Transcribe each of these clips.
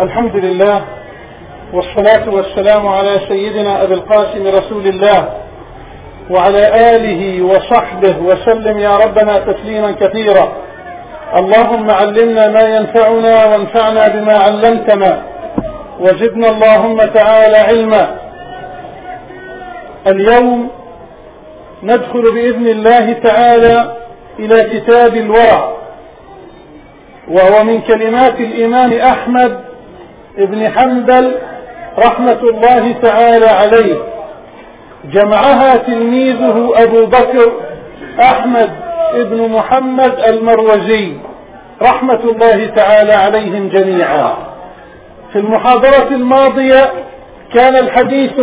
الحمد لله والصلاة والسلام على سيدنا أبي القاسم رسول الله وعلى آله وصحبه وسلم يا ربنا تسليما كثيرا. اللهم علمنا ما ينفعنا وانفعنا بما علمتنا. وزدنا اللهم تعالى علما. اليوم ندخل بإذن الله تعالى إلى كتاب الورع وهو من كلمات الإمام أحمد بن حنبل رحمة الله تعالى عليه. جمعها تلميذه أبو بكر أحمد بن محمد المروزي رحمة الله تعالى عليهم جميعا. في المحاضرة الماضية كان الحديث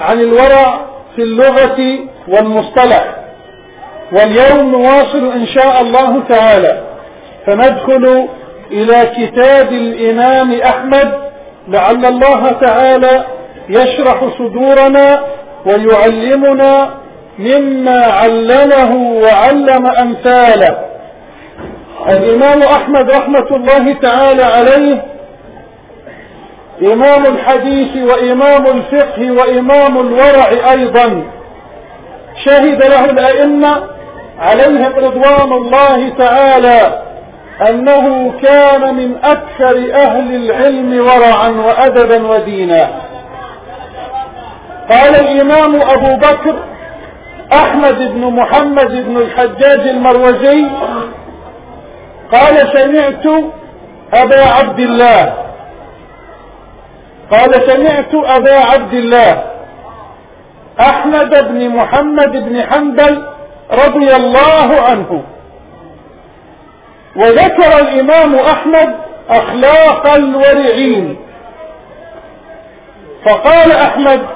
عن الورع في اللغة والمصطلح. واليوم نواصل إن شاء الله تعالى. فندخل إلى كتاب الإمام أحمد لعل الله تعالى يشرح صدورنا ويعلمنا مما علمه وعلم أمثاله. الإمام أحمد رحمة الله تعالى عليه إمام الحديث وإمام الفقه وإمام الورع أيضا. شهد له الأئمة عليهم رضوان الله تعالى. أنه كان من أكثر أهل العلم ورعا وأدبا ودينا. قال الإمام أبو بكر أحمد بن محمد بن الحجاج المروزي قال سمعت أبا عبد الله. قال سمعت أبا عبد الله. أحمد بن محمد بن حنبل رضي الله عنه. وذكر الإمام أحمد أخلاق الورعين فقال أحمد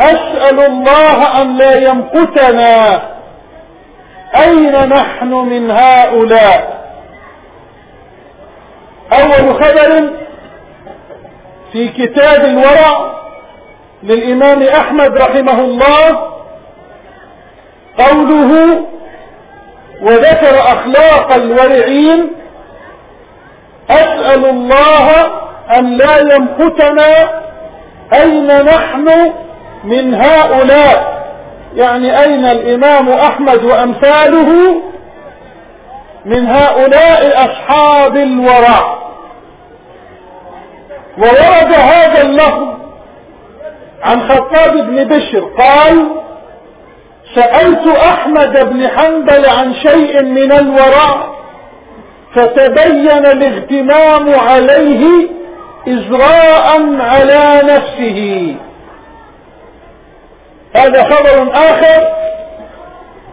أسأل الله أن لا يمقتنا. أين نحن من هؤلاء؟ أول خبر في كتاب الورع للإمام أحمد رحمه الله قوله وذكر أخلاق الورعين أسأل الله أن لا يمقتنا أين نحن من هؤلاء؟ يعني أين الإمام أحمد وأمثاله من هؤلاء أصحاب الورع وورد هذا اللفظ عن خطاب بن بشر قال سألت أحمد بن حنبل عن شيء من الورع فتبين الاغتمام عليه إزراء على نفسه. هذا خبر آخر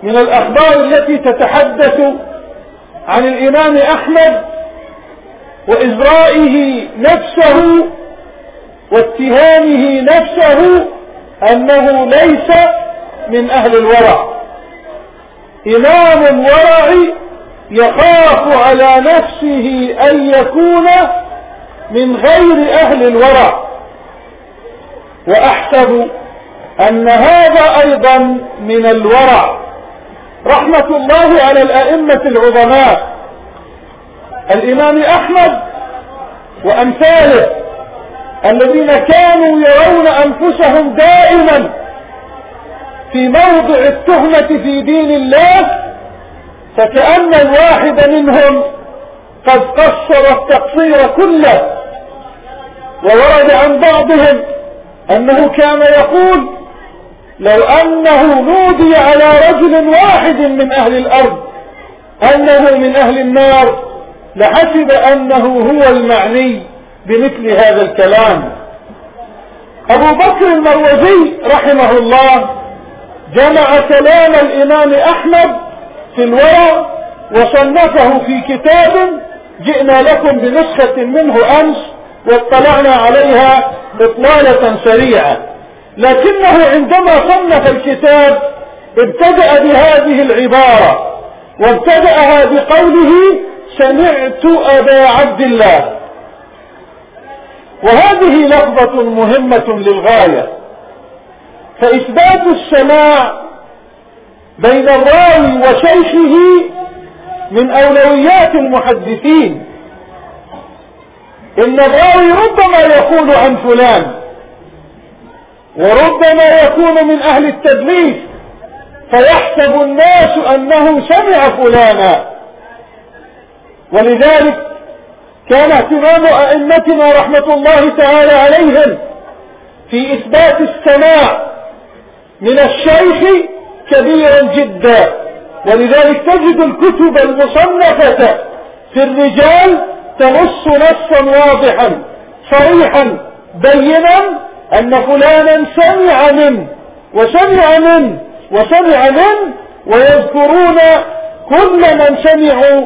من الأخبار التي تتحدث عن الإمام أحمد وإزرائه نفسه واتهامه نفسه أنه ليس من أهل الورع. إمام الورع يخاف على نفسه أن يكون من غير أهل الورع. وأحسب أن هذا أيضا من الورع. رحمة الله على الأئمة العظماء. الإمام أحمد وأمثاله الذين كانوا يرون أنفسهم دائما في موضع التهمة في دين الله فكأن الواحد منهم قد قصر التقصير كله وورد عن بعضهم أنه كان يقول لو أنه نودي على رجل واحد من أهل الأرض أنه من أهل النار لحسب أنه هو المعني بمثل هذا الكلام. أبو بكر المروزي رحمه الله جمع كلام الإمام أحمد في الورع وصنفه في كتاب جئنا لكم بنسخة منه أمس واطلعنا عليها إطلالة سريعة. لكنه عندما صنف الكتاب ابتدأ بهذه العبارة وابتدأها بقوله سمعت أبا عبد الله. وهذه لفظة مهمة للغاية. فإثبات السماع بين الراوي وشيخه من أولويات المحدثين. إن الراوي ربما يقول عن فلان وربما يكون من أهل التدليس فيحسب الناس أنه سمع فلانا. ولذلك كان اهتمام أئمتنا رحمة الله تعالى عليهم في إثبات السماع من الشيخ كبيرا جدا. ولذلك تجد الكتب المصنفة في الرجال تنص نصا واضحا صريحا بينا أن فلانا سمع منه وسمع منه وسمع منه ويذكرون كل من سمعوا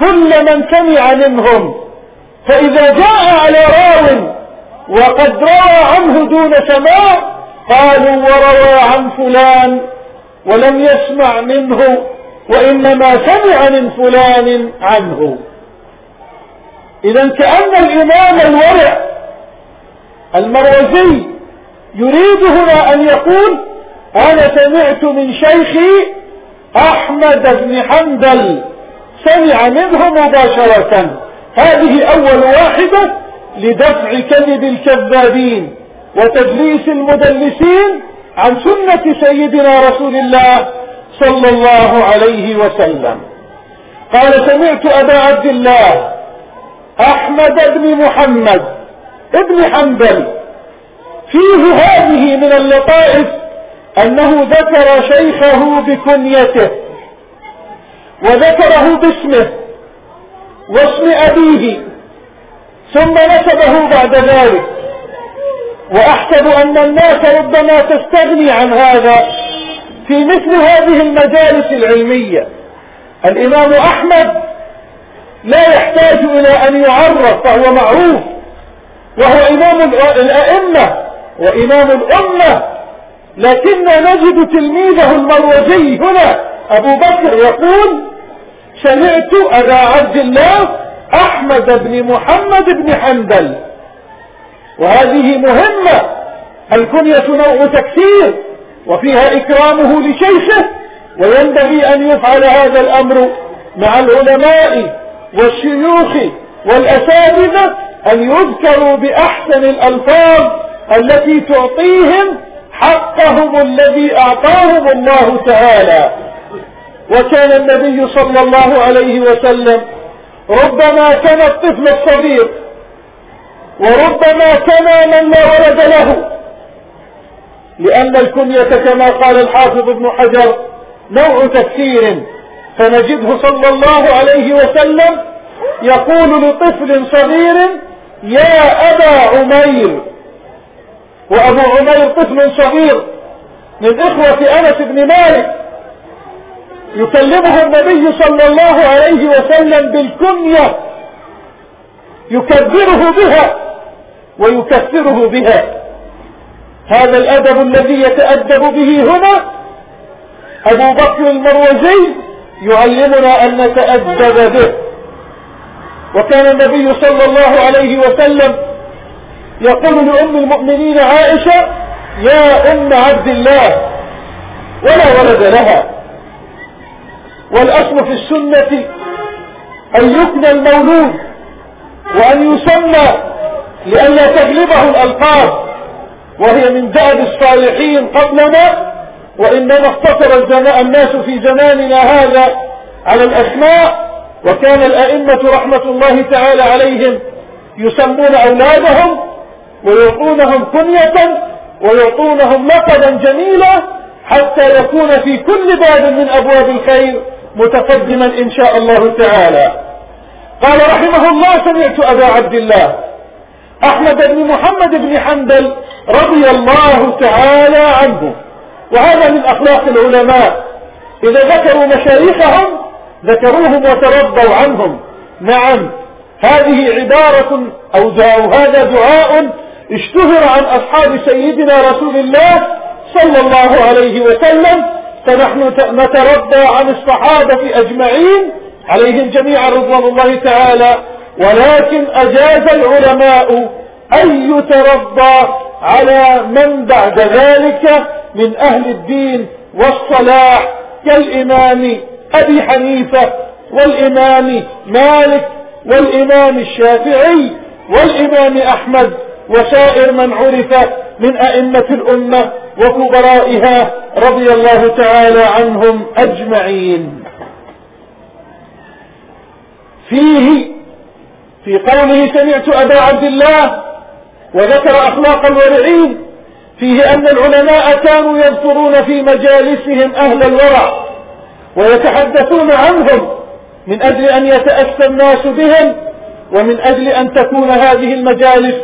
كل من سمع منهم. فإذا جاء على راو وقد روى عنه دون سماع قالوا وروى عن فلان ولم يسمع منه وإنما سمع من فلان عنه. إذا كأن الإمام الورع المروزي يريد هنا أن يقول أنا سمعت من شيخي أحمد بن حنبل سمع منه مباشرة. هذه أول واحدة لدفع كذب الكذابين. وتدليس المدلسين عن سنة سيدنا رسول الله صلى الله عليه وسلم. قال سمعت أبا عبد الله أحمد بن محمد ابن حنبل. فيه هذه من اللطائف أنه ذكر شيخه بكنيته وذكره باسمه واسم أبيه ثم نسبه بعد ذلك. وأحسب أن الناس ربما تستغني عن هذا في مثل هذه المجالس العلمية. الإمام أحمد لا يحتاج إلى أن يعرف فهو معروف وهو إمام الأئمة وإمام الأمة لكن نجد تلميذه المروزي هنا أبو بكر يقول سمعت أبا عبد الله أحمد بن محمد بن حنبل وهذه مهمة. الكنية نوع تكثير وفيها إكرامه لشيخه وينبغي أن يفعل هذا الأمر مع العلماء والشيوخ والأساتذة أن يذكروا بأحسن الألفاظ التي تعطيهم حقهم الذي أعطاهم الله تعالى. وكان النبي صلى الله عليه وسلم ربما كان الطفل الصغير وربما كان من لا ولد له. لأن الكنية كما قال الحافظ ابن حجر نوع تفسير فنجده صلى الله عليه وسلم يقول لطفل صغير يا أبا عمير. وأبو عمير طفل صغير من إخوة أنس بن مالك. يكلمه النبي صلى الله عليه وسلم بالكنية. يكبره بها. ويكفره بها. هذا الأدب الذي يتأدب به هنا أبو بكر المروزي يعلمنا أن نتأدب به. وكان النبي صلى الله عليه وسلم يقول لأم المؤمنين عائشة يا أم عبد الله ولا ولد لها. والأصل في السنة أن يكنى المولود وأن يسمى لئلا تغلبه الألقاب وهي من دأب الصالحين قبلنا وإنما اقتصر الناس في زماننا هذا على الأسماء. وكان الأئمة رحمة الله تعالى عليهم يسمون أولادهم ويعطونهم كنية ويعطونهم لقبا جميلا حتى يكون في كل باب من أبواب الخير متقدما إن شاء الله تعالى. قال رحمه الله سمعت أبا عبد الله. أحمد بن محمد بن حنبل رضي الله تعالى عنه. وهذا من أخلاق العلماء. إذا ذكروا مشايخهم ذكروهم وترضوا عنهم. نعم هذه عبارة أو هذا دعاء اشتهر عن أصحاب سيدنا رسول الله صلى الله عليه وسلم. فنحن نترضى عن الصحابة أجمعين عليهم جميعا رضوان الله تعالى. ولكن أجاز العلماء أن يترضى على من بعد ذلك من أهل الدين والصلاح كالإمام أبي حنيفة والإمام مالك والإمام الشافعي والإمام أحمد وسائر من عرف من أئمة الأمة وكبرائها رضي الله تعالى عنهم أجمعين. فيه في قوله سمعت أبا عبد الله وذكر أخلاق الورعين فيه أن العلماء كانوا يذكرون في مجالسهم أهل الورع ويتحدثون عنهم من أجل أن يتأسى الناس بهم ومن أجل أن تكون هذه المجالس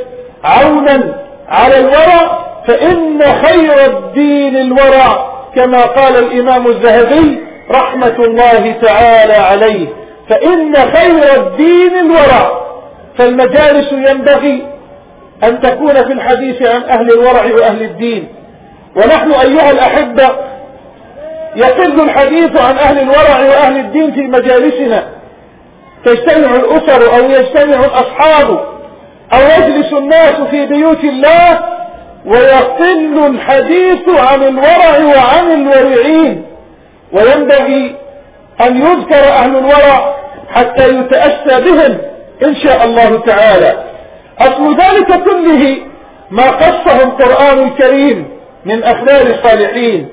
عونا على الورع فإن خير الدين الورع كما قال الإمام الذهبي رحمة الله تعالى عليه فإن خير الدين الورع فالمجالس ينبغي أن تكون في الحديث عن أهل الورع وأهل الدين. ونحن أيها الأحبة يقل الحديث عن أهل الورع وأهل الدين في مجالسنا. تجتمع الأسر أو يجتمع الأصحاب أو يجلس الناس في بيوت الله ويقل الحديث عن الورع وعن الورعين. وينبغي أن يذكر أهل الورع حتى يتأسى بهم. إن شاء الله تعالى. أصل ذلك كله ما قصه القرآن الكريم من أخبار الصالحين.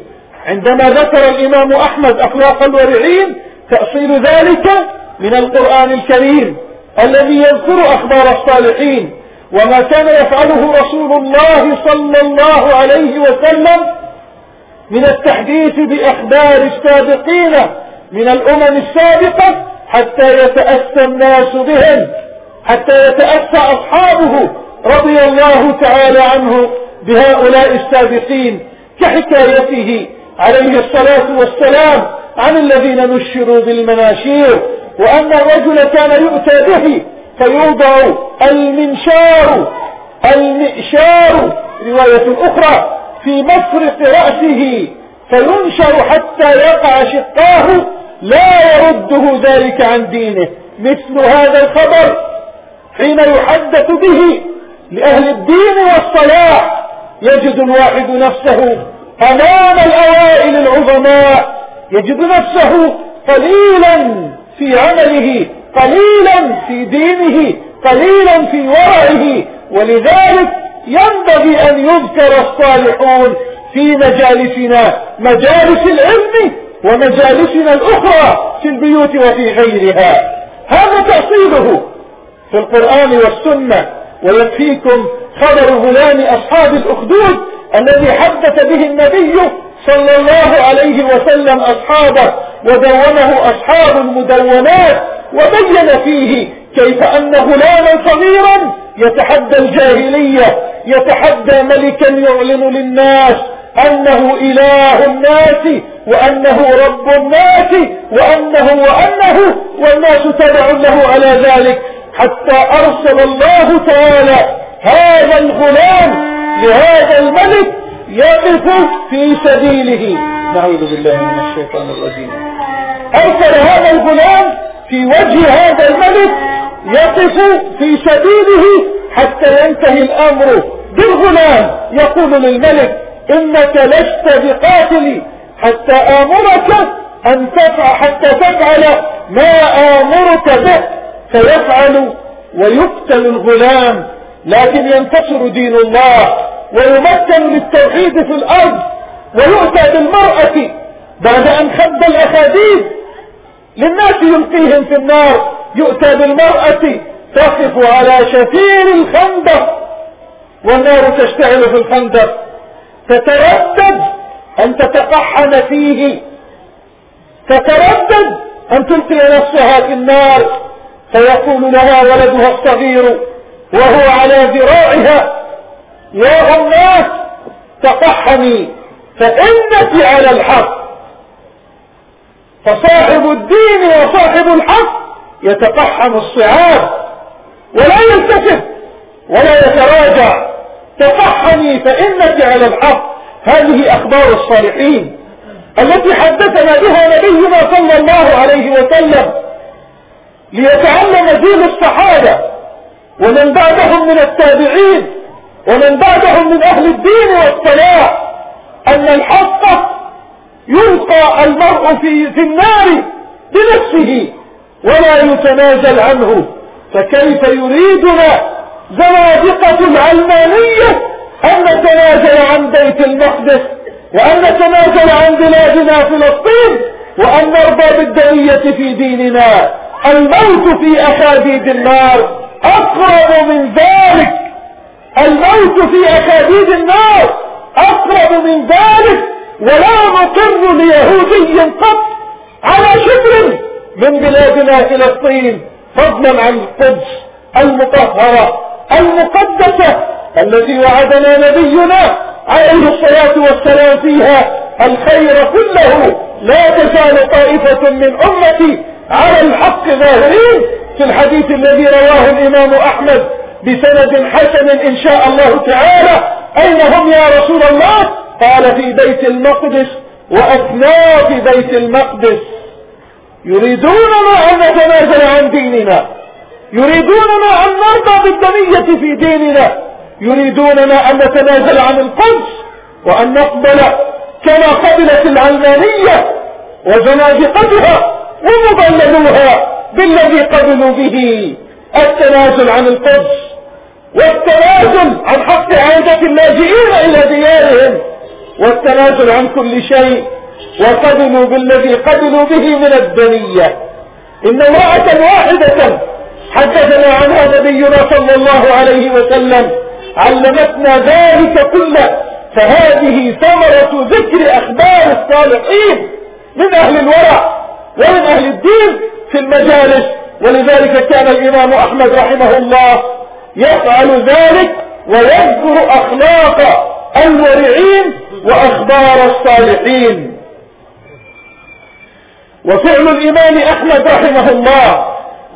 عندما ذكر الإمام أحمد أخلاق الورعين تأصيل ذلك من القرآن الكريم الذي يذكر أخبار الصالحين. وما كان يفعله رسول الله صلى الله عليه وسلم من التحديث بأخبار السابقين من الأمم السابقة حتى يتأسى الناس بهم حتى يتأسى أصحابه رضي الله تعالى عنه بهؤلاء السابقين كحكايته عليه الصلاة والسلام عن الذين نشروا بالمناشير وأن الرجل كان يؤتى به فيوضع المنشار المئشار رواية أخرى في مفرق رأسه فينشر حتى يقع شقاه لا يرده ذلك عن دينه. مثل هذا الخبر حين يحدث به لأهل الدين والصلاح يجد الواحد نفسه أمام الأوائل العظماء يجد نفسه قليلا في عمله قليلا في دينه قليلا في ورعه. ولذلك ينبغي أن يذكر الصالحون في مجالسنا مجالس العلم ومجالسنا الأخرى في البيوت وفي غيرها. هذا تأصيله في القرآن والسنة. ويكفيكم خبر غلام أصحاب الأخدود الذي حدث به النبي صلى الله عليه وسلم أصحابه ودونه أصحاب المدونات وبين فيه كيف أن غلاما صغيرا يتحدى الجاهلية يتحدى ملكا يعلن للناس أنه إله الناس وأنه رب الناس وأنه وأنه والناس تبع له على ذلك حتى أرسل الله تعالى هذا الغلام لهذا الملك يقف في سبيله. نعوذ بالله من الشيطان الرجيم. أرسل هذا الغلام في وجه هذا الملك يقف في سبيله حتى ينتهي الأمر. بالغلام يقول للملك إنك لست بقاتلي. حتى آمرك أن تفعل حتى تفعل ما آمرك به. فيفعل ويقتل الغلام لكن ينتصر دين الله ويمكن للتوحيد في الأرض ويؤتى بالمرأة بعد أن خد الأخاديد. للناس يلقيهم في النار يؤتى بالمرأة تقف على شفير الخندق والنار تشتعل في الخندق. تتردد أن تتقحم فيه. تتردد أن تلقي نفسها في النار. فيقول لها ولدها الصغير وهو على ذراعها يا الناس تقحمي فإنك على الحق. فصاحب الدين وصاحب الحق يتقحم الصعاب ولا يلتفت ولا يتراجع. تقحمي فإنك على الحق. هذه أخبار الصالحين التي حدثنا بها نبينا صلى الله عليه وسلم ليتعلم دين الصحابة ومن بعدهم من التابعين ومن بعدهم من أهل الدين والصلاح أن الحق يلقى المرء في, في النار بنفسه ولا يتنازل عنه. فكيف يريدنا زنادقة العلمانية أن نتنازل عن بيت المقدس وأن نتنازل عن بلادنا فلسطين وأن نرضى بالدنية في ديننا. الموت في أخاديد النار أقرب من ذلك. الموت في أخاديد النار أقرب من ذلك. ولا نقر ليهودي قط على شبر من بلادنا فلسطين فضلا عن القدس المطهرة المقدسة التي وعدنا نبينا عليه الصلاة والسلام فيها الخير كله. لا تزال طائفة من أمتي على الحق ظاهرين في الحديث الذي رواه الإمام أحمد بسند حسن إن شاء الله تعالى. أين هم يا رسول الله؟ قال في بيت المقدس وأثناء في بيت المقدس. يريدوننا أن نتنازل عن ديننا. يريدوننا أن نرضى بالدنية في ديننا. يريدوننا أن نتنازل عن القدس وأن نقبل كما قبلت العلمانية وزنادقتها ومضللوها بالذي قبلوا به التنازل عن القدس والتنازل عن حق عودة اللاجئين إلى ديارهم والتنازل عن كل شيء وقبلوا بالذي قبلوا به من الدنية إن امرأة واحدة حدثنا عنها نبينا صلى الله عليه وسلم علمتنا ذلك كله فهذه ثمرة ذكر أخبار الصالحين من أهل الورع ومن أهل الدين في المجالس. ولذلك كان الإمام أحمد رحمه الله يفعل ذلك ويذكر أخلاق الورعين وأخبار الصالحين. وفعل الإمام أحمد رحمه الله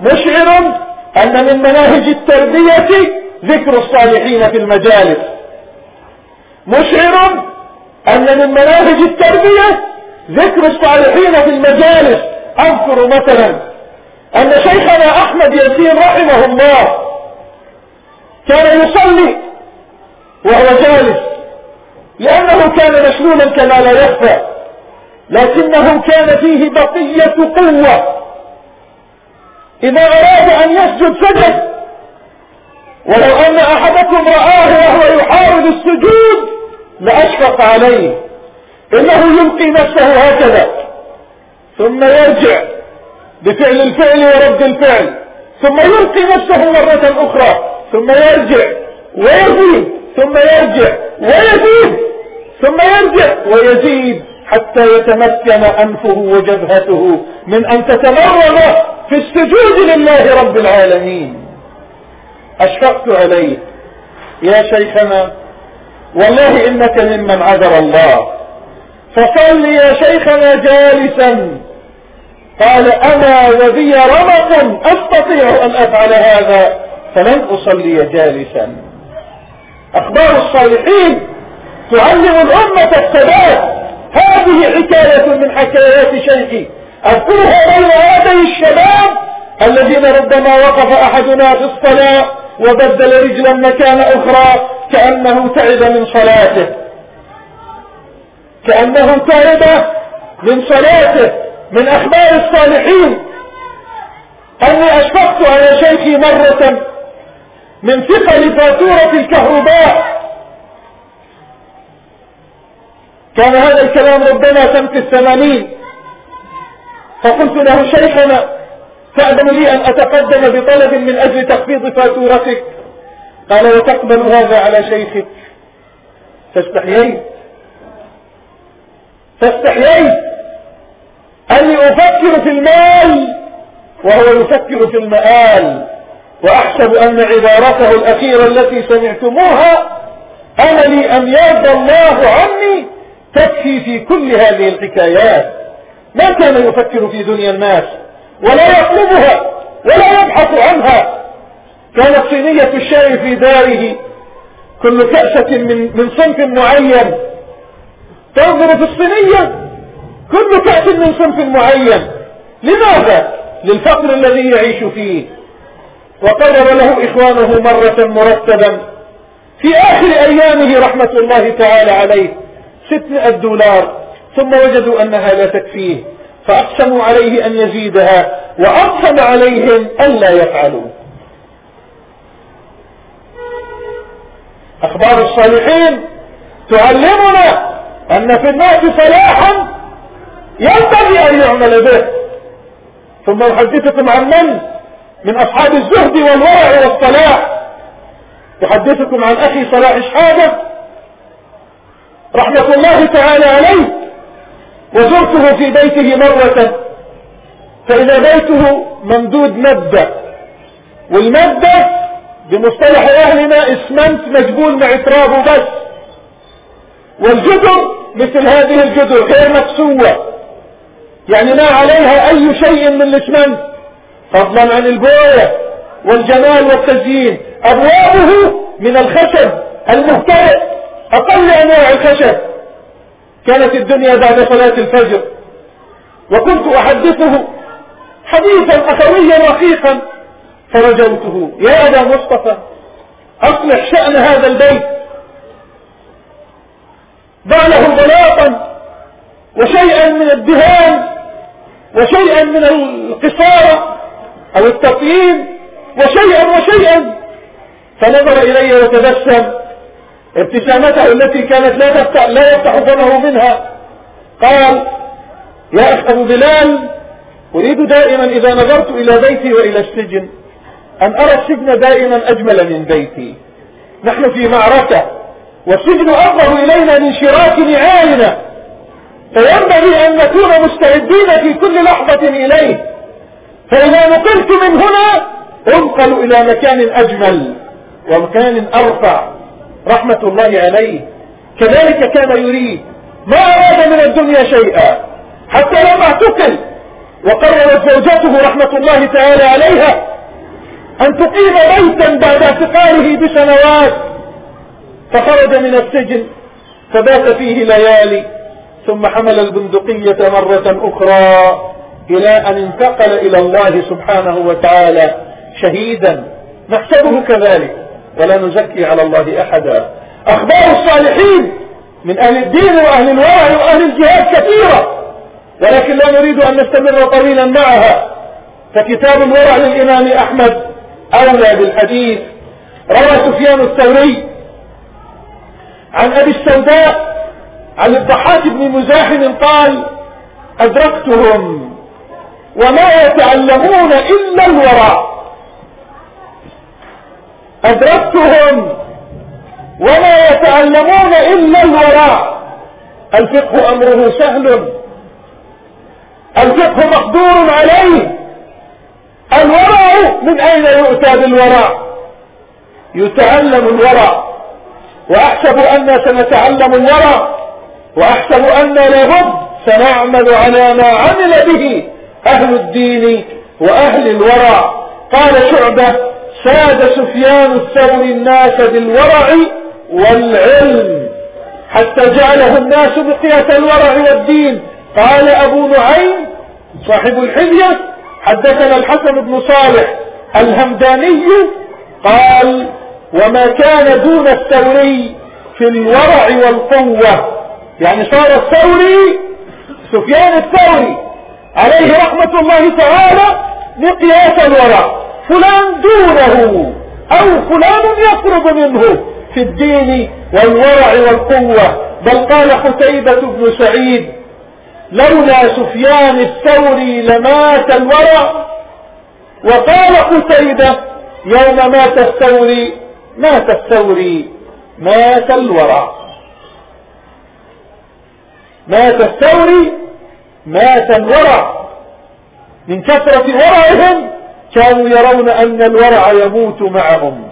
مشعر أن من مناهج التربية ذكر الصالحين في المجالس. مشعر أن من مناهج التربية ذكر الصالحين في المجالس. أذكر مثلا أن شيخنا أحمد ياسين رحمه الله كان يصلي وهو جالس لأنه كان مشلولا كما لا يخفى لكنه كان فيه بقية قوة. إذا أراد أن يسجد سجد ولو أن أحدكم رآه وهو يحاول السجود لأشفق عليه. إنه يلقي نفسه هكذا. ثم يرجع بفعل الفعل ورد الفعل. ثم يلقي نفسه مرة أخرى. ثم يرجع ويزيد. ثم يرجع ويزيد. ثم يرجع ويزيد حتى يتمكن أنفه وجبهته من أن تتمرن في السجود لله رب العالمين. أشفقت عليه. يا شيخنا والله إنك ممن عذر الله. فصل يا شيخنا جالسا. قال أنا وبي رمق أستطيع أن أفعل هذا. فلن أصلي جالسا. أخبار الصالحين تعلم الأمة الثبات هذه حكاية من حكايات شيخي. أذكرها بين هذه الشباب الذين ربما وقف أحدنا في الصلاة. وبدل رجلا مكان أخرى كأنه تعب من صلاته. كأنه تعب من صلاته من أخبار الصالحين. أني أشفقت على شيخي مرة من ثقل فاتورة الكهرباء. كان هذا الكلام ربما سنة الثمانين. فقلت له شيخنا تأذن لي أن أتقدم بطلب من أجل تخفيض فاتورتك. قال وتقبل هذا على شيخك. فاستحييت فاستحييت أني أفكر في المال. وهو يفكر في المآل. وأحسب أن عبارته الأخيرة التي سمعتموها أملي أن يرضى الله عني تكفي في كل هذه الحكايات. ما كان يفكر في دنيا الناس ولا يطلبها ولا يبحث عنها. كانت صينية الشاي في داره كل كأسة من, من صنف معين. تنظر في الصينية كل كأس من صنف معين. لماذا؟ للفقر الذي يعيش فيه. وقرر له إخوانه مرة مرتبا. في آخر أيامه رحمة الله تعالى عليه ستمائة دولار. ثم وجدوا أنها لا تكفيه. فأقسموا عليه أن يزيدها وأقسم عليهم أن لا يفعلوا. أخبار الصالحين تعلمنا أن في الناس صلاحا ينبغي أن يعمل به. ثم أحدثكم عن من؟ من أصحاب الزهد والورع والصلاح. أحدثكم عن أخي صلاح شحاده رحمة الله تعالى عليه. وزرته في بيته مرة. فإذا بيته ممدود مدة والمدة بمصطلح أهلنا اسمنت مجبول مع ترابه بس. والجدر مثل هذه الجدر غير مكسوة. يعني ما عليها أي شيء من الاسمنت. فضلا عن البوية والجمال والتزيين. أبوابه من الخشب المهترئ. أقل أنواع الخشب. كانت الدنيا بعد صلاة الفجر. وكنت أحدثه حديثا أخويا رقيقا. فرجوته يا أبا مصطفى أصلح شأن هذا البيت. ضع له بلاطا وشيئا من الدهان وشيئا من القصارة أو التطيين وشيئا وشيئا. فنظر إلي وتبسم. ابتسامته التي كانت لا تفتح, لا يفتح فمه منها. قال يا أخ أبو بلال أريد دائما إذا نظرت إلى بيتي وإلى السجن أن أرى السجن دائما أجمل من بيتي. نحن في معركة والسجن أقرب إلينا من شراك نعالنا فينبغي أن نكون مستعدين في كل لحظة إليه. فإذا نقلت من هنا انقل إلى مكان أجمل ومكان أرفع. رحمة الله عليه. كذلك كان يريد. ما أراد من الدنيا شيئا. حتى لما اعتقل. وقررت زوجته رحمة الله تعالى عليها. أن تقيم بيتا بعد اعتقاله بسنوات. فخرج من السجن. فبات فيه ليالي. ثم حمل البندقية مرة أخرى. إلى أن انتقل إلى الله سبحانه وتعالى شهيدا. نحسبه كذلك. ولا نزكي على الله أحدا. أخبار الصالحين من أهل الدين وأهل الورع وأهل الجهاد كثيرة. ولكن لا نريد أن نستمر طويلا معها. فكتاب الورع للإمام أحمد أولى بالحديث. روى سفيان الثوري عن أبي السوداء عن الضحاك بن مزاحم قال أدركتهم وما يتعلمون إلا الورع. أدركتهم وما يتعلمون إلا الوراء. الفقه أمره سهل. الفقه مقدور عليه. الورع من أين يؤتى بالورع يتعلم الورع وأحسب أن سنتعلم الورع وأحسب أن لابد سنعمل على ما عمل به أهل الدين وأهل الورع قال شعبة ساد سفيان الثوري الناس بالورع والعلم حتى جعله الناس بقية الورع والدين. قال أبو نعيم صاحب الحلية حدثنا الحسن بن صالح الهمداني قال وما كان دون الثوري في الورع والقوة. يعني صار الثوري سفيان الثوري عليه رحمة الله تعالى مقياس الورع. فلان دونه أو فلان يقرب منه في الدين والورع والقوة. بل قال قتيبة بن سعيد لولا سفيان الثوري لمات الورع. وقال قتيبة يوم مات الثوري مات الثوري مات الورع. مات الثوري مات الورع. من كثرة ورعهم كانوا يرون أن الورع يموت معهم.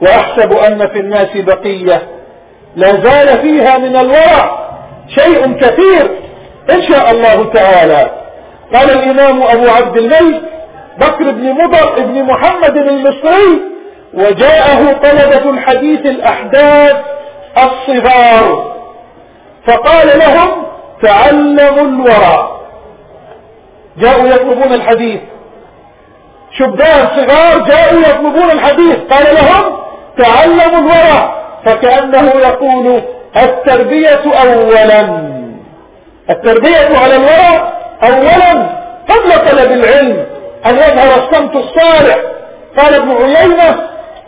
وأحسب أن في الناس بقية. لا زال فيها من الورع شيء كثير إن شاء الله تعالى. قال الإمام أبو عبد الملك بكر بن مضر بن محمد المصري وجاءه طلبة الحديث الأحداث الصغار. فقال لهم تعلموا الورع. جاءوا يطلبون الحديث. شبان صغار جاءوا يطلبون الحديث. قال لهم تعلموا الورع. فكأنه يقول التربية أولا. التربية على الورع أولا قبل طلب العلم. أن يظهر الصمت الصالح. قال ابن عيينة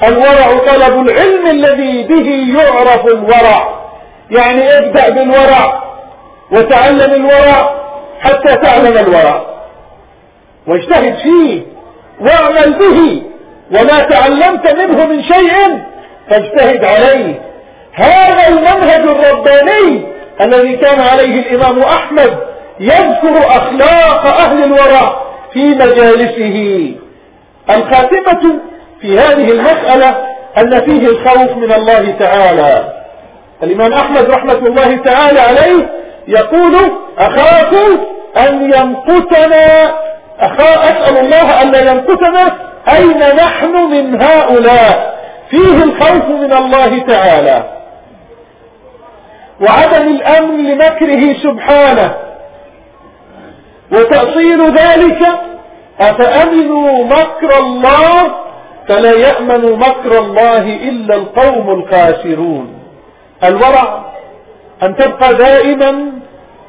الورع طلب العلم الذي به يعرف الورع. يعني ابدأ بالورع وتعلم الورع حتى تعلم الورع. واجتهد فيه. واعمل به وما تعلمت منه من شيء فاجتهد عليه. هذا المنهج الرباني الذي كان عليه الإمام أحمد يذكر أخلاق أهل الورع في مجالسه. الخاتمة في هذه المسألة أن فيه الخوف من الله تعالى. الإمام أحمد رحمة الله تعالى عليه يقول أخاف أن ينقتنا أخا أسأل الله أن لا ينقتنا أين نحن من هؤلاء؟ فيه الخوف من الله تعالى. وعدم الأمن لمكره سبحانه. وتأصيل ذلك أفأمنوا مكر الله؟ فلا يأمن مكر الله إلا القوم الخاسرون. الورع أن تبقى دائما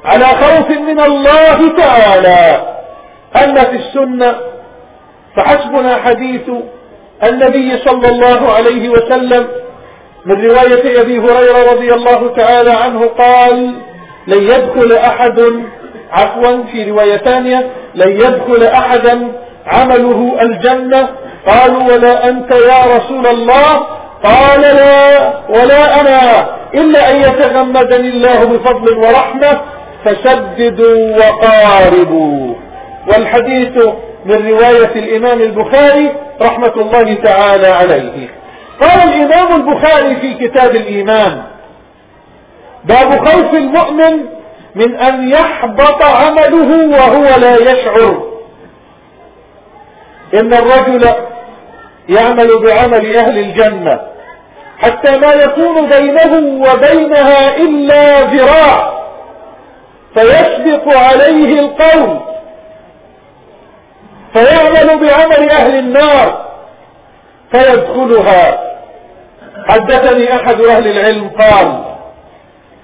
على خوف من الله تعالى. أما في السنة فحسبنا حديث النبي صلى الله عليه وسلم من رواية أبي هريرة رضي الله تعالى عنه قال لن يدخل أحد عفوا في رواية ثانية لن يدخل أحدا عمله الجنة. قالوا ولا أنت يا رسول الله؟ قال لا ولا أنا إلا أن يتغمدني الله بفضل ورحمة فسددوا وقاربوا. والحديث من رواية الإمام البخاري رحمة الله تعالى عليه. قال الإمام البخاري في كتاب الإيمان باب خوف المؤمن من أن يحبط عمله وهو لا يشعر. إن الرجل يعمل بعمل أهل الجنة حتى ما يكون بينه وبينها إلا ذراع فيسبق عليه القول فيعمل بعمل أهل النار فيدخلها. حدثني أحد أهل العلم قال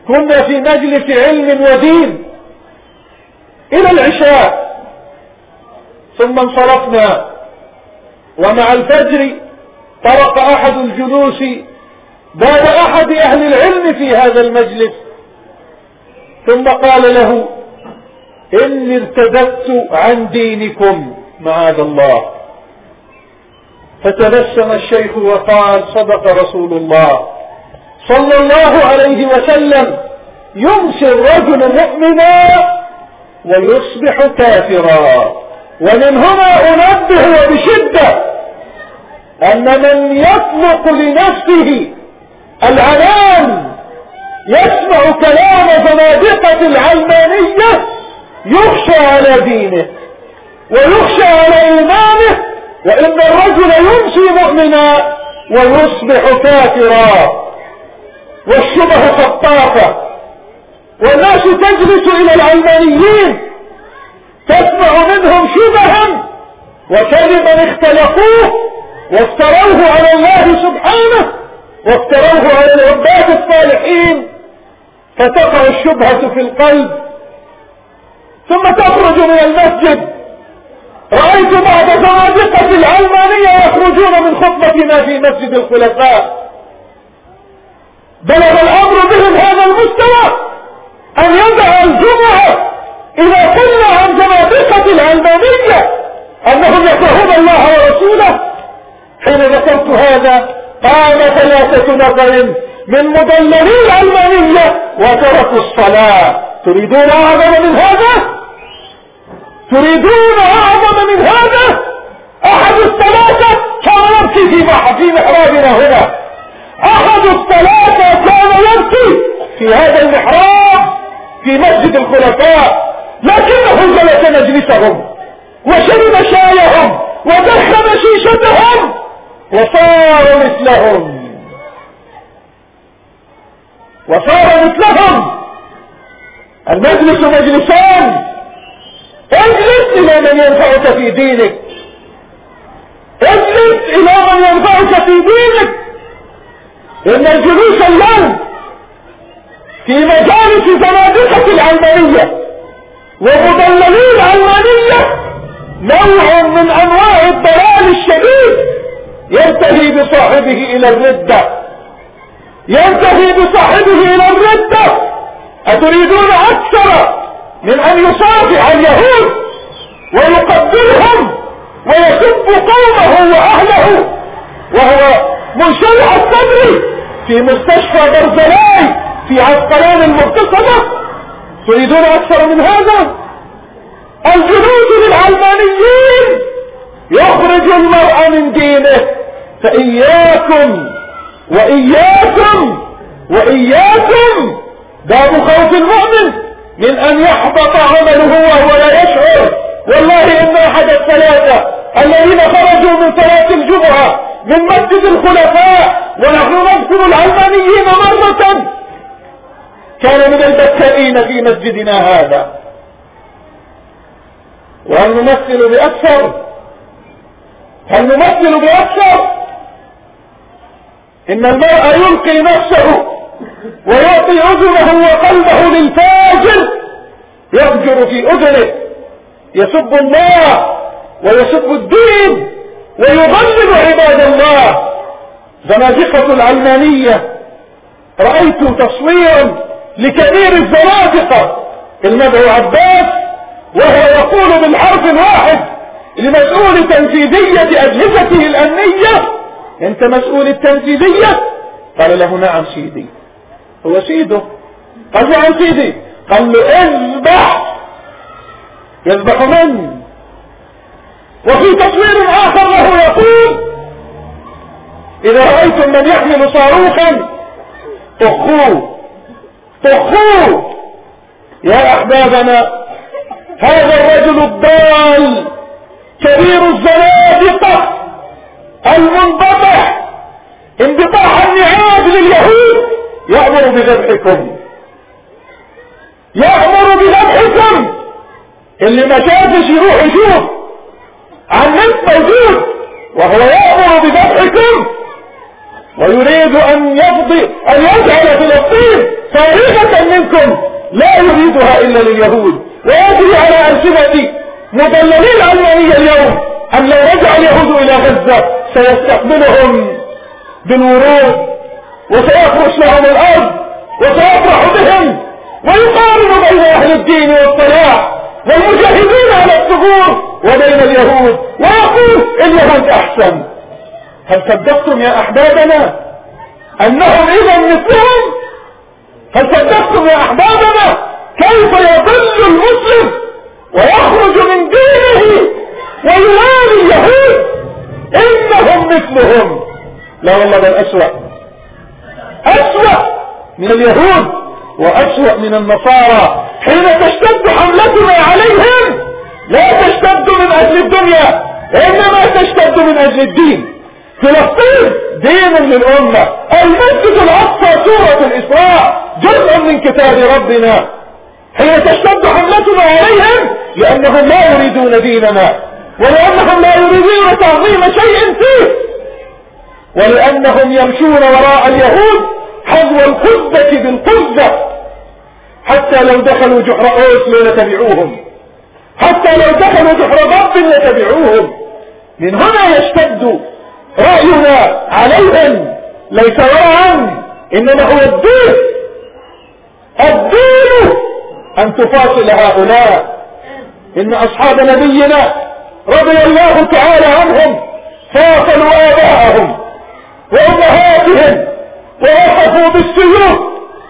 كنا في مجلس علم ودين إلى العشاء ثم انصرفنا. ومع الفجر طرق أحد الجلوس باب أحد أهل العلم في هذا المجلس. ثم قال له إني ارتدت عن دينكم. معاذ الله. فتبسم الشيخ وقال صدق رسول الله. صلى الله عليه وسلم يمسي الرجل مؤمنا ويصبح كافرا. ومن هنا أنبه وبشدة أن من يطلق لنفسه العنان يسمع كلام زنادقة العلمانية يخشى على دينه. ويخشى على إيمانه وإن الرجل يمسي مؤمنا ويصبح كافرا. والشبه خطافة. والناس تجلس إلى العلمانيين تسمع منهم شبها وكلما اختلقوه وافتروه على الله سبحانه وافتروه على العباد الصالحين. فتقع الشبهة في القلب. ثم تخرج من المسجد. رأيت بعض زنادقة العلمانية يخرجون من خطبتنا في مسجد الخلفاء. بلغ الأمر بهم هذا المستوى أن يدع الجمعة إذا قلنا عن زنادقة العلمانية أنهم يكرهون الله ورسوله. حين ذكرت هذا قام ثلاثة نفر من مدللي العلمانية وتركوا الصلاة. تريدون أعظم من هذا؟ تريدون أعظم من هذا؟ أحد الثلاثة كان يبكي في في محرابنا هنا. أحد الثلاثة كان يبكي في هذا المحراب في مسجد الخلفاء. لكنه جلس مجلسهم وشرب شايهم ودخن شيشتهم وصار مثلهم. وصار مثلهم. المجلس مجلسان. اجلس إلى من ينفعك في دينك. اجلس إلى من ينفعك في دينك. إن الجلوس اليوم في مجالس زنادقة العلمانية ومضللي العلمانية نوع من أنواع الضلال الشديد ينتهي بصاحبه إلى الردة. ينتهي بصاحبه إلى الردة. أتريدون أكثر؟ من أن يصافح اليهود ويقبلهم ويسب قومه وأهله. وهو منشرح الصدر في مستشفى برزلاي في عسقلان المغتصبة تريدون أكثر من هذا؟ الجنود للعلمانيين يخرج المرء من دينه فإياكم وإياكم وإياكم. باب خوف المؤمن. من أن يحبط عمله وهو لا يشعر. والله إن أحد الثلاثة الذين خرجوا من صلاة الجمعة من مسجد الخلفاء ونحن نذكر العلمانيين مرة كان من البكائين في مسجدنا هذا. وهل نمثل بأكثر؟ هل نمثل بأكثر؟ إن المرء يلقي نفسه ويعطي أذنه وقلبه للفاجر. يفجر في أذنه. يسب الله ويسب الدين ويضلل عباد الله. زنادقة العلمانية. رأيت تصويرا لكبير الزنادقة المدعو عباس وهو يقول بالحرف الواحد لمسؤول تنفيذية أجهزته الأمنية. أنت مسؤول التنفيذية؟ قال له نعم سيدي. هو سيده. قال له عن سيدي. قال له اذبح. يذبح من؟ وفي تصوير آخر له يقول إذا رأيتم من يحمل صاروخا طخوه. طخوه. يا أحبابنا هذا الرجل الضال كبير الزنادقة المنبطح. انبطاح النعاب لليهود. يأمر بذبحكم. يأمر بذبحكم. اللي ما شافش يروح يشوف. عن نفس موجود. وهو يأمر بذبحكم. ويريد أن يفضي أن يجعل فلسطين صريحة منكم. لا يريدها إلا لليهود. ويجري على ألسنة مدللين العلمانية اليوم. أن لو رجع اليهود إلى غزة. سيستقبلهم بالورود. وسيفرش لهم الأرض وسيفرح بهم ويقارن بين أهل الدين والصلاح والمجاهدين على الثغور وبين اليهود ويقول اليهود أحسن. هل صدقتم يا أحبابنا أنهم إذا مثلهم؟ هل صدقتم يا أحبابنا كيف يضل المسلم ويخرج من دينه ويوالي اليهود؟ إنهم مثلهم. لا والله بل أسوأ. أسوأ من اليهود وأسوأ من النصارى. حين تشتد حملتنا عليهم لا تشتد من أجل الدنيا إنما تشتد من أجل الدين. فلسطين دين للأمة. المسجد الأقصى سورة الإسراء جزء من كتاب ربنا. حين تشتد حملتنا عليهم لأنهم لا يريدون ديننا ولأنهم لا يريدون تعظيم شيء فيه. ولأنهم يمشون وراء اليهود حذو القزة بالقزة حتى لو دخلوا جحر أوس لنتبعوهم حتى لو دخلوا جحر ضب لتبعوهم من هنا يشتد رأينا عليهم. ليس ورعا إنما هو الدين. الدين أن تفاصل هؤلاء. إن أصحاب نبينا رضي الله تعالى عنهم فاصلوا آباءهم. وأمهاتهم ووقفوا بالسيوف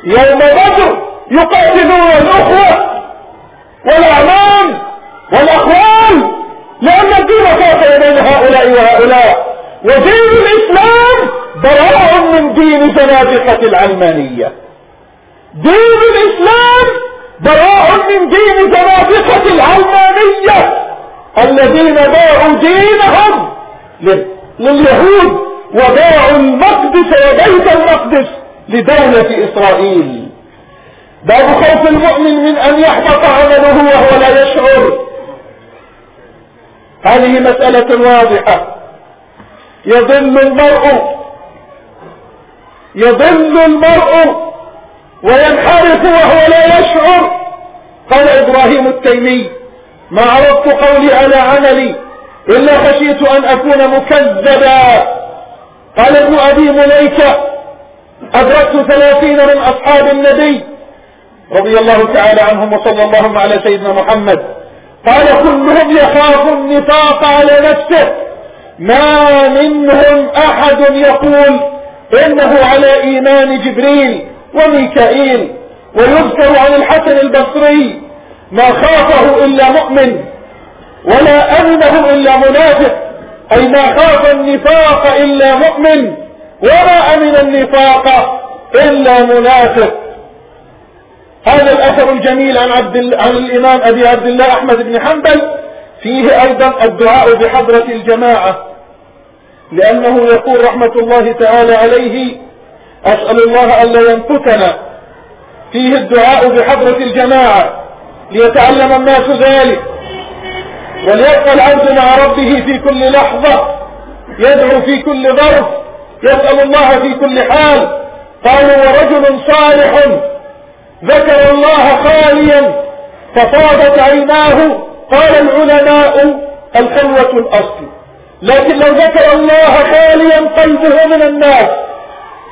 يوم بدر يقاتلون الأخوة والأعمام والأخوال لأن الدين فاصل بين هؤلاء وهؤلاء. ودين الإسلام براء من دين زنادقة العلمانية. دين الإسلام براء من دين زنادقة العلمانية. الذين باعوا دينهم لليهود وباعوا المقدس وبيت المقدس لدولة إسرائيل. باب خوف المؤمن من أن يحبط عمله وهو لا يشعر. هذه مسألة واضحة. يضل المرء يضل المرء وينحرف وهو لا يشعر. قال إبراهيم التيمي ما عرضت قولي على عملي إلا خشيت أن أكون مكذبا. قال ابن أبي مليكة أدركت ثلاثين من أصحاب النبي رضي الله تعالى عنهم وصلى اللهم على سيدنا محمد. قال كلهم يخاف النفاق على نفسه. ما منهم أحد يقول إنه على إيمان جبريل وميكائيل ويذكر عن الحسن البصري ما خافه إلا مؤمن ولا أمنه إلا منافق. أي ما خاف النفاق إلا مؤمن وما أمن النفاق إلا منافق. هذا الأثر الجميل عن, عبد عن الإمام أبي عبد الله أحمد بن حنبل. فيه أيضا الدعاء بحضرة الجماعة لأنه يقول رحمة الله تعالى عليه أسأل الله ألا ينقتنا فيه الدعاء بحضرة الجماعة ليتعلم الناس ذلك. وليبقى العبد مع ربه في كل لحظة يدعو في كل ظرف يسأل الله في كل حال. قالوا ورجل صالح ذكر الله خاليا ففاضت عيناه. قال العلماء الخلوة الأصل. لكن لو ذكر الله خاليا قلبه من الناس.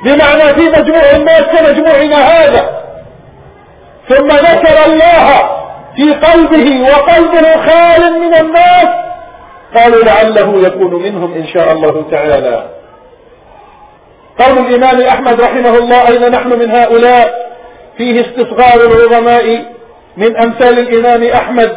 بمعنى في مجموع الناس كمجموعنا هذا. ثم ذكر الله في قلبه وقلبه خال من الناس. قالوا لعله يكون منهم إن شاء الله تعالى. قول الإمام أحمد رحمه الله أين نحن من هؤلاء؟ فيه استصغار العظماء من أمثال الإمام أحمد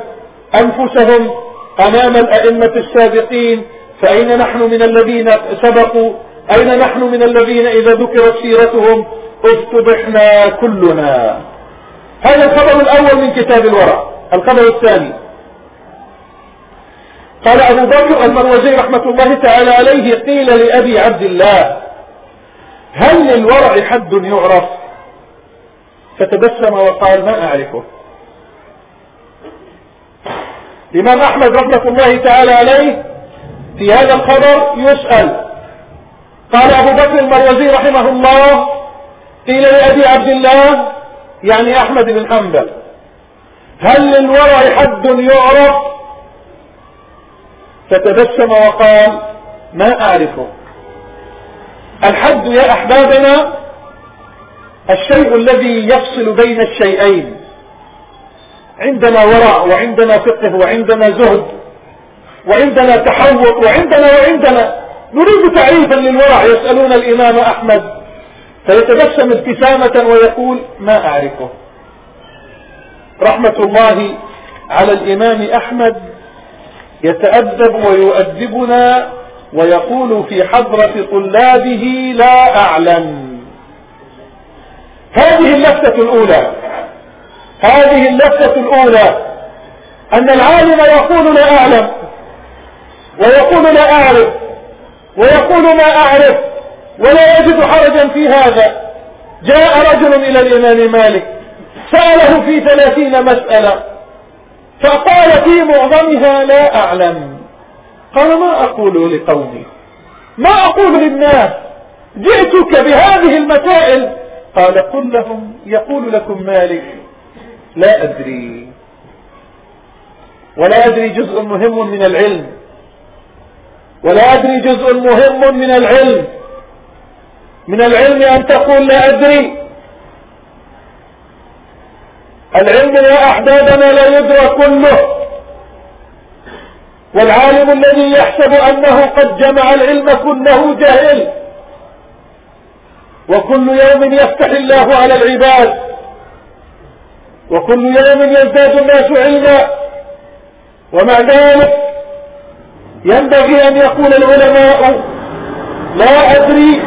أنفسهم أمام الأئمة السابقين. فأين نحن من الذين سبقوا؟ أين نحن من الذين إذا ذكرت سيرتهم؟ افتضحنا كلنا. هذا الخبر الأول من كتاب الورع الخبر الثاني. قال أبو بكر المروزي رحمة الله تعالى عليه قيل لأبي عبد الله هل للورع حد يعرف؟ فتبسم وقال ما أعرفه. الإمام أحمد رحمة الله تعالى عليه في هذا الخبر يسأل. قال أبو بكر المروزي رحمه الله قيل لأبي عبد الله يعني أحمد بن حنبل. هل للورع حد يعرف؟ فتبسم وقال ما أعرفه. الحد يا أحبابنا الشيء الذي يفصل بين الشيئين. عندنا ورع وعندنا فقه وعندنا زهد وعندنا تحوط وعندنا وعندنا. نريد تعريفا للورع يسألون الإمام أحمد. فيتبسم ابتسامة ويقول ما أعرفه. رحمة الله على الإمام أحمد يتأدب ويؤدبنا ويقول في حضرة طلابه لا أعلم. هذه اللفتة الأولى. هذه اللفتة الأولى. أن العالم يقول لا أعلم. ويقول لا أعرف. ويقول ما أعرف. ولا يجد حرجا في هذا. جاء رجل إلى الإمام مالك سأله في ثلاثين مسألة فقال في معظمها لا أعلم. قال ما أقول لقومي؟ ما أقول للناس؟ جئتك بهذه المسائل. قال قل لهم يقول لكم مالك لا أدري ولا أدري جزء مهم من العلم ولا أدري جزء مهم من العلم. من العلم أن تقول لا أدري. العلم يا أحبابنا لا يدرى كله. والعالم الذي يحسب أنه قد جمع العلم كله جهل. وكل يوم يفتح الله على العباد. وكل يوم يزداد الناس علما. ومع ذلك ينبغي أن يقول العلماء لا أدري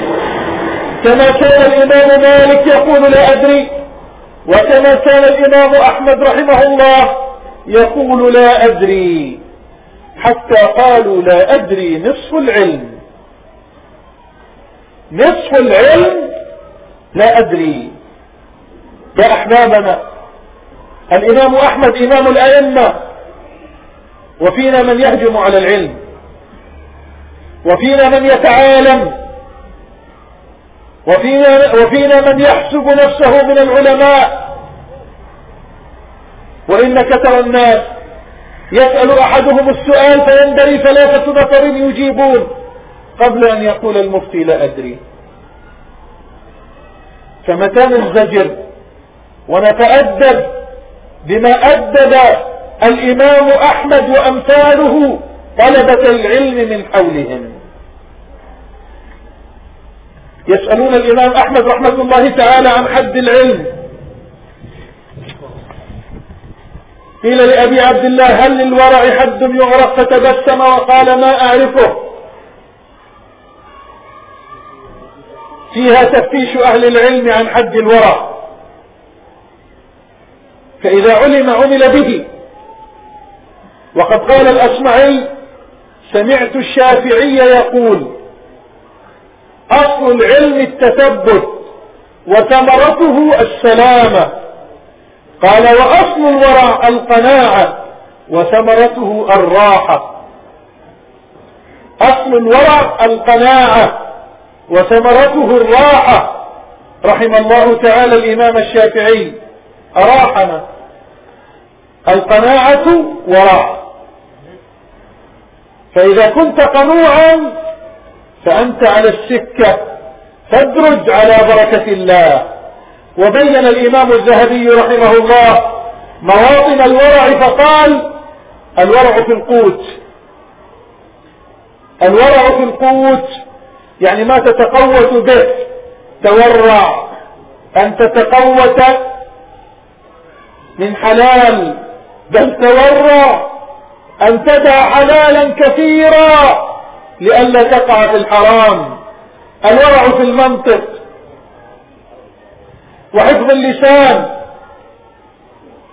كما كان الإمام مالك يقول لا أدري. وكما كان الإمام أحمد رحمه الله يقول لا أدري. حتى قالوا لا أدري نصف العلم. نصف العلم لا أدري. يا أحبابنا الإمام أحمد إمام الأئمة وفينا من يهجم على العلم وفينا من يتعالم. وفينا, وفينا من يحسب نفسه من العلماء. وإنك ترى الناس يسأل أحدهم السؤال فينبري ثلاثة نفر يجيبون. قبل أن يقول المفتي لا أدري. فمتى ننزجر ونتأدب بما أدب الإمام أحمد وأمثاله طلبة العلم من حولهم؟ يسألون الإمام أحمد رحمة الله تعالى عن حد العلم. قيل لأبي عبد الله هل للورع حد يعرف فتبسم وقال ما أعرفه؟ فيها تفتيش أهل العلم عن حد الورع. فإذا علم عمل به. وقد قال الأصمعي سمعت الشافعي يقول أصل العلم التثبت وثمرته السلامة. قال وأصل الورع القناعة وثمرته الراحة. أصل الورع القناعة وثمرته الراحة. رحم الله تعالى الإمام الشافعي. أراحنا. القناعة وراحة. فإذا كنت قنوعا فأنت على السكة فادرج على بركة الله. وبين الإمام الذهبي رحمه الله مواطن الورع فقال الورع في القوت. الورع في القوت يعني ما تتقوت به تورع. أن تتقوت من حلال بل تورع. أن تدع حلالا كثيرا. لئلا تقع في الحرام الورع في المنطق وحفظ اللسان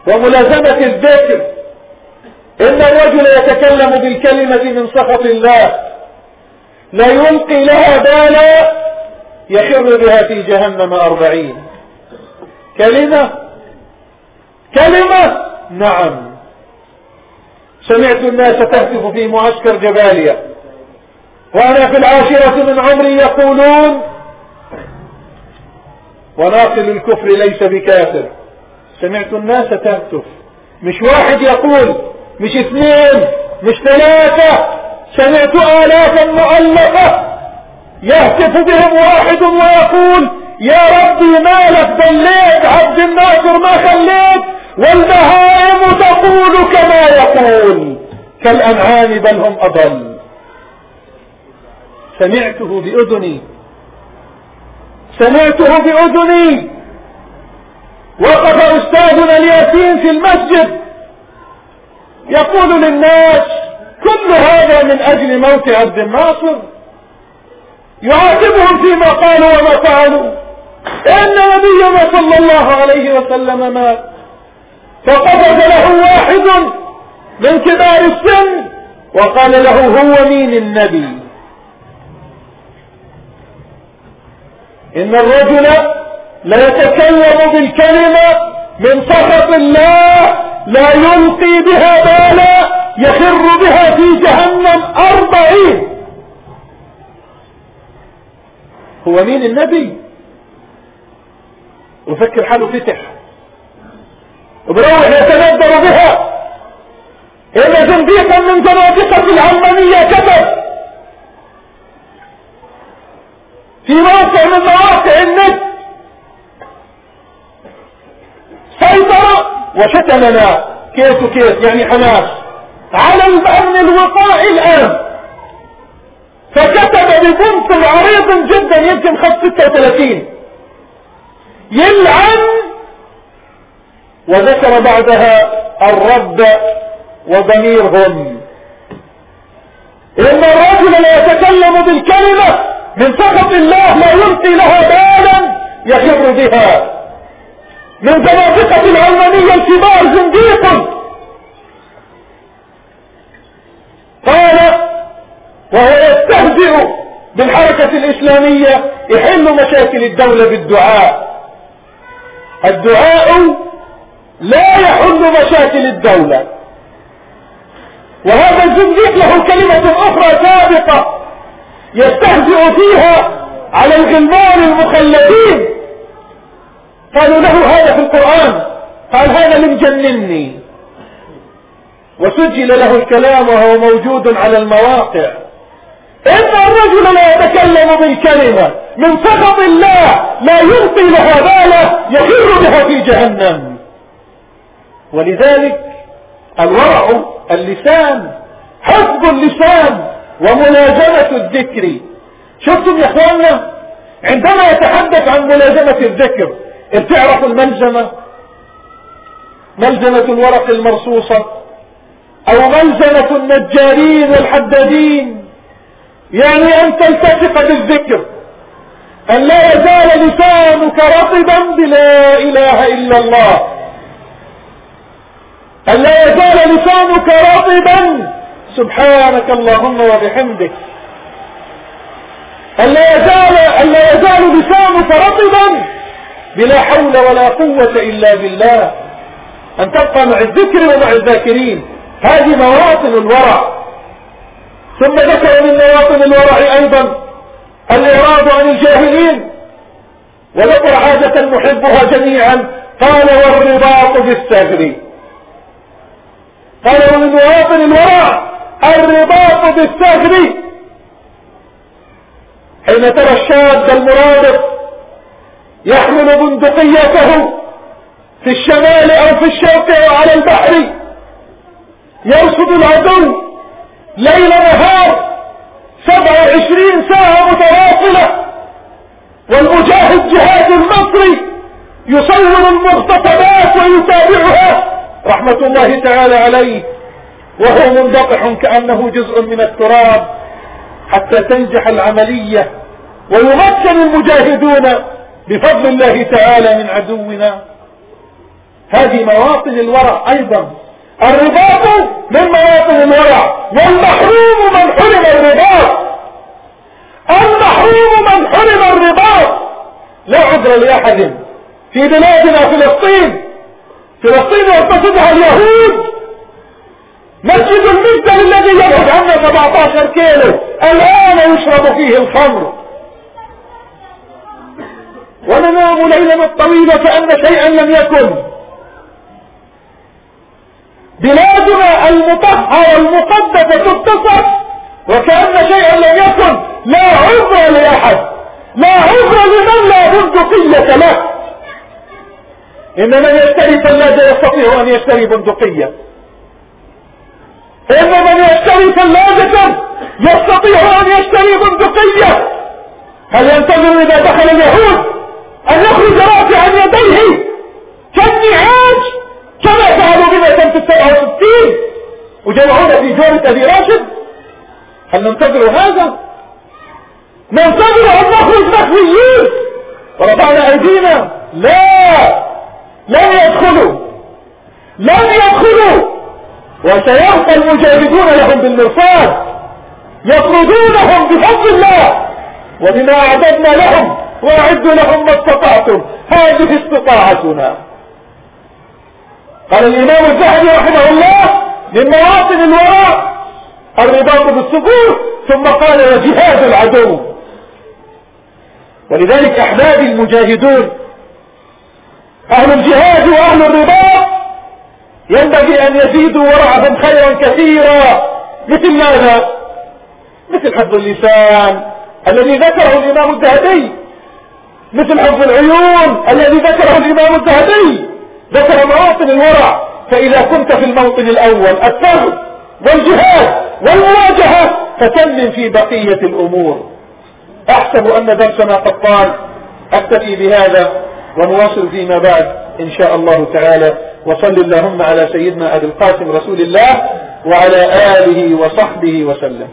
وملازمة الذكر. إن الرجل يتكلم بالكلمة من سخط الله لا يلقي لها بالا يخر بها في جهنم أربعين. كلمة؟ كلمة؟ نعم. سمعت الناس تهتف في معسكر جباليا وأنا في العاشرة من عمري يقولون وناقل الكفر ليس بكافر. سمعت الناس تهتف. مش واحد يقول مش اثنين مش ثلاثة. سمعت آلافا مؤلفة يهتف بهم واحد ويقول يا ربي مالك ضليت عبد الناصر ما خليت. والبهائم تقول كما يقول. كالأنعام بل هم أضل. سمعته بأذني. سمعته بأذني. وقف أستاذنا الياسين في المسجد. يقول للناس كل هذا من أجل موت عبد الناصر يعاتبهم فيما قالوا وما فعلوا. إن نبينا صلى الله عليه وسلم مات. فقبض له واحد من كبار السن. وقال له هو مين النبي؟ إن الرجل لا يتكلم بالكلمة من سخط الله لا يلقي بها بالا يخر بها في جهنم أربعين. هو مين النبي؟ وفكر حاله فتح وبروح يتندر بها. إن زنديقا من زنادقة العلمانية كتب في موقع من مواقع النت سيطر وشتمنا كيف وكيف يعني حماس على الأمن الوقائي الآن فكتب ببنط عريض جدا يمكن خط 36 يلعن وذكر بعدها الرب وضميرهم إن الرجل لا يتكلم بالكلمة من سخط الله لا يلقي لها بالا يخر بها. من زنادقة العلمانية الكبار زنديق. قال وهو يستهزئ بالحركة الإسلامية يحل مشاكل الدولة بالدعاء. الدعاء لا يحل مشاكل الدولة. وهذا الزنديق له كلمة أخرى سابقة. يستهزئ فيها على الغلمان المخلدين. قالوا له هذا في القرآن. قال هذا من جنني. وسجل له الكلام وهو موجود على المواقع. إن الرجل لا يتكلم بالكلمة من سخط الله لا يلقي لها باله يخر بها في جهنم. ولذلك الورع اللسان حفظ اللسان وملازمة الذكر. شفتم يا إخواننا؟ عندما يتحدث عن ملازمة الذكر بتعرفوا الملزمة؟ ملزمة الورق المرصوصة أو ملزمة النجارين والحدادين. يعني أن تلتصق بالذكر. أن لا يزال لسانك رطبا بلا إله إلا الله. أن لا يزال لسانك رطبا سبحانك اللهم وبحمدك. أن لا يزال أن لا يزال لسانك رطبا بلا حول ولا قوة إلا بالله. أن تبقى مع الذكر ومع الذاكرين. هذه مواطن الورع. ثم ذكر من مواطن الورع أيضا الإعراض عن الجاهلين. وذكر عادة نحبها جميعا. قال والرباط بالثغر قال ومن مواطن الورع الرباط بالثغر حين ترى الشاب المرابط يحمل بندقيته في الشمال أو في الشرق أو على البحر. يرصد العدو ليل نهار سبع وعشرين ساعة متواصلة. والمجاهد جهاد المصري يصور المغتصبات ويتابعها. رحمة الله تعالى عليه. وهو منبطح كأنه جزء من التراب حتى تنجح العملية ويمكن المجاهدون بفضل الله تعالى من عدونا. هذه مواطن الورع أيضا. الرباط من مواطن الورع والمحروم من حرم الرباط. المحروم من حرم الرباط. لا عذر لأحد. في بلادنا فلسطين فلسطين يقتصدها اليهود. مسجد المسجد الذي يبعد عنا 17 كيلو. الآن يشرب فيه الخمر. وننام ليلا الطويل كأن شيئا لم يكن. بلادنا المطهرة المقدسة تتصف وكأن شيئا لم يكن. لا عذر لأحد. لا عذر لمن لا بندقية له. إن من يشتري ثلاجة يستطيع أن يشتري بندقية. إن من يشتري ثلاجة يستطيع أن يشتري بندقية. هل ينتظر إذا دخل اليهود أن يخرج رافعا يديه؟ كالنعاج. كما فعلوا بنا سنة السبعة وستين. وجمعونا في جورة أبي راشد. هل ننتظر هذا؟ ننتظر أن نخرج مخويين ورفعنا أيدينا. لا. لن يدخلوا. لن يدخلوا. وسيبقى المجاهدون لهم بالمرصاد يطردونهم بفضل الله وبما أعددنا لهم وأعدوا لهم ما استطعتم. هذه استطاعتنا. قال الإمام الذهبي رحمه الله من مواطن الوراء الرباط بالصفور ثم قال وجهاد العدو. ولذلك احبابي المجاهدون أهل الجهاد وأهل الرباط ينبغي أن يزيدوا ورعهم خيرا كثيرا. مثل ماذا؟ مثل حفظ اللسان الذي ذكره الإمام الذهبي. مثل حفظ العيون الذي ذكره الإمام الذهبي. ذكر مواطن الورع. فإذا كنت في الموطن الأول الثغر والجهاد والمواجهة فتمن في بقية الأمور. أحسب أن درسنا قد طال أكتفي بهذا ونواصل فيما بعد. إن شاء الله تعالى. وصل اللهم على سيدنا أبي القاسم رسول الله وعلى آله وصحبه وسلم.